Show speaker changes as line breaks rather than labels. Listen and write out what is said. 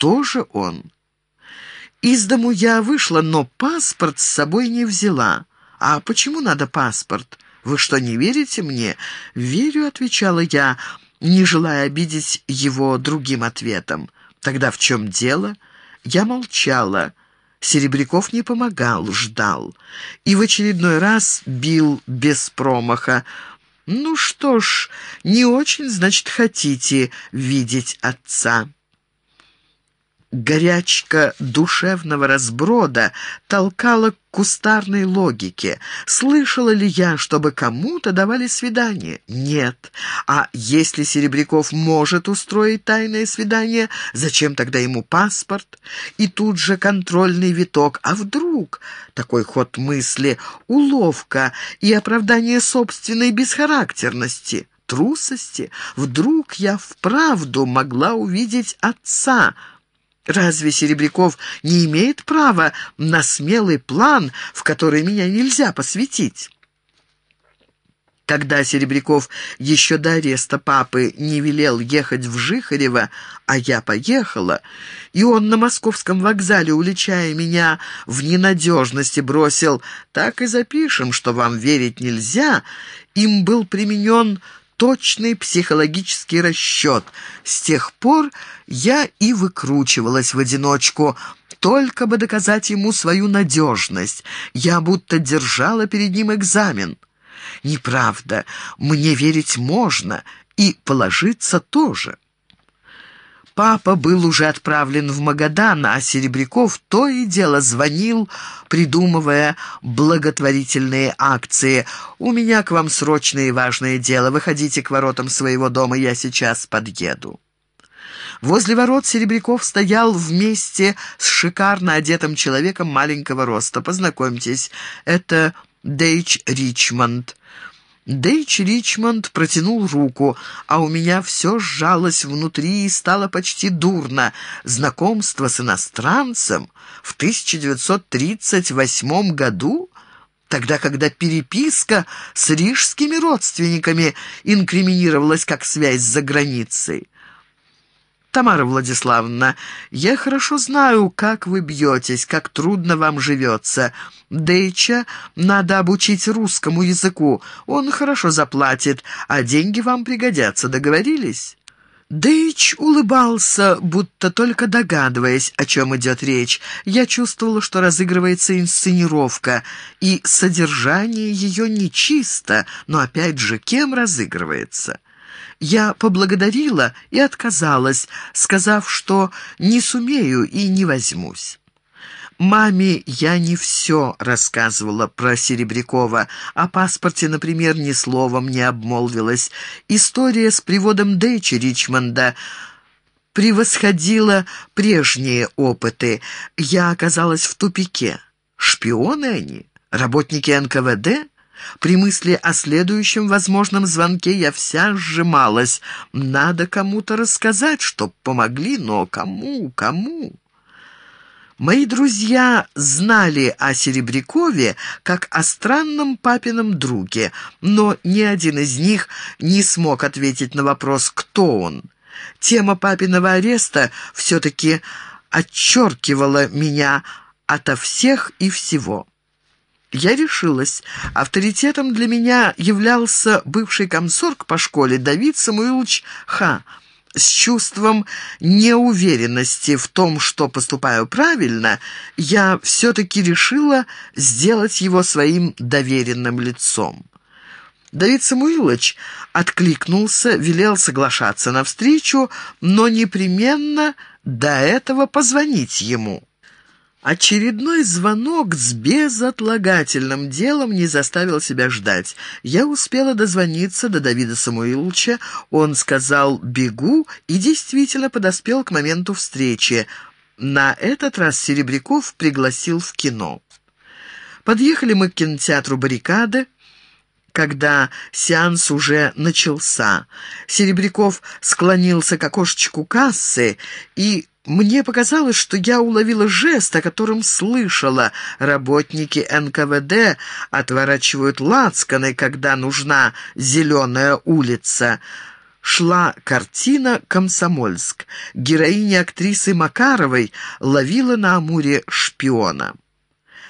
Кто же он? Из дому я вышла, но паспорт с собой не взяла. А почему надо паспорт? Вы что, не верите мне? Верю, отвечала я, не желая обидеть его другим ответом. Тогда в чем дело? Я молчала. Серебряков не помогал, ждал. И в очередной раз бил без промаха. «Ну что ж, не очень, значит, хотите видеть отца». Горячка душевного разброда толкала к кустарной логике. Слышала ли я, чтобы кому-то давали свидание? Нет. А если Серебряков может устроить тайное свидание, зачем тогда ему паспорт? И тут же контрольный виток. А вдруг? Такой ход мысли, уловка и оправдание собственной бесхарактерности, трусости. Вдруг я вправду могла увидеть отца — Разве Серебряков не имеет права на смелый план, в который меня нельзя посвятить? Когда Серебряков еще до ареста папы не велел ехать в Жихарево, а я поехала, и он на московском вокзале, уличая меня в ненадежности, бросил «так и запишем, что вам верить нельзя», им был применен точный психологический расчет. С тех пор я и выкручивалась в одиночку, только бы доказать ему свою надежность. Я будто держала перед ним экзамен. Неправда, мне верить можно, и положиться тоже. Папа был уже отправлен в Магадан, а Серебряков то и дело звонил, придумывая благотворительные акции. «У меня к вам срочное и важное дело. Выходите к воротам своего дома, я сейчас подъеду». Возле ворот Серебряков стоял вместе с шикарно одетым человеком маленького роста. «Познакомьтесь, это Дейч Ричмонд». Дейч Ричмонд протянул руку, а у меня все сжалось внутри и стало почти дурно. Знакомство с иностранцем в 1938 году, тогда, когда переписка с рижскими родственниками инкриминировалась как связь за границей. «Тамара Владиславовна, я хорошо знаю, как вы бьетесь, как трудно вам живется. Дейча надо обучить русскому языку, он хорошо заплатит, а деньги вам пригодятся, договорились?» Дейч улыбался, будто только догадываясь, о чем идет речь. Я чувствовала, что разыгрывается инсценировка, и содержание ее нечисто, но опять же, кем разыгрывается?» Я поблагодарила и отказалась, сказав, что не сумею и не возьмусь. Маме я не все рассказывала про Серебрякова. О паспорте, например, ни словом не обмолвилась. История с приводом Дэйчи Ричмонда превосходила прежние опыты. Я оказалась в тупике. Шпионы они? Работники НКВД? При мысли о следующем возможном звонке я вся сжималась. Надо кому-то рассказать, чтоб помогли, но кому, кому? Мои друзья знали о Серебрякове как о странном папином друге, но ни один из них не смог ответить на вопрос, кто он. Тема папиного ареста все-таки отчеркивала меня ото всех и всего. Я решилась. Авторитетом для меня являлся бывший комсорг по школе Давид Самуилович Ха. С чувством неуверенности в том, что поступаю правильно, я все-таки решила сделать его своим доверенным лицом. Давид Самуилович откликнулся, велел соглашаться на встречу, но непременно до этого позвонить ему. Очередной звонок с безотлагательным делом не заставил себя ждать. Я успела дозвониться до Давида Самуиловича. Он сказал «бегу» и действительно подоспел к моменту встречи. На этот раз Серебряков пригласил в кино. Подъехали мы к кинотеатру «Баррикады» когда сеанс уже начался. Серебряков склонился к окошечку кассы и мне показалось, что я уловила жест, о котором слышала. Работники НКВД отворачивают лацканы, когда нужна зеленая улица. шла картина «Комсомольск». Героиня актрисы Макаровой ловила на Амуре шпиона.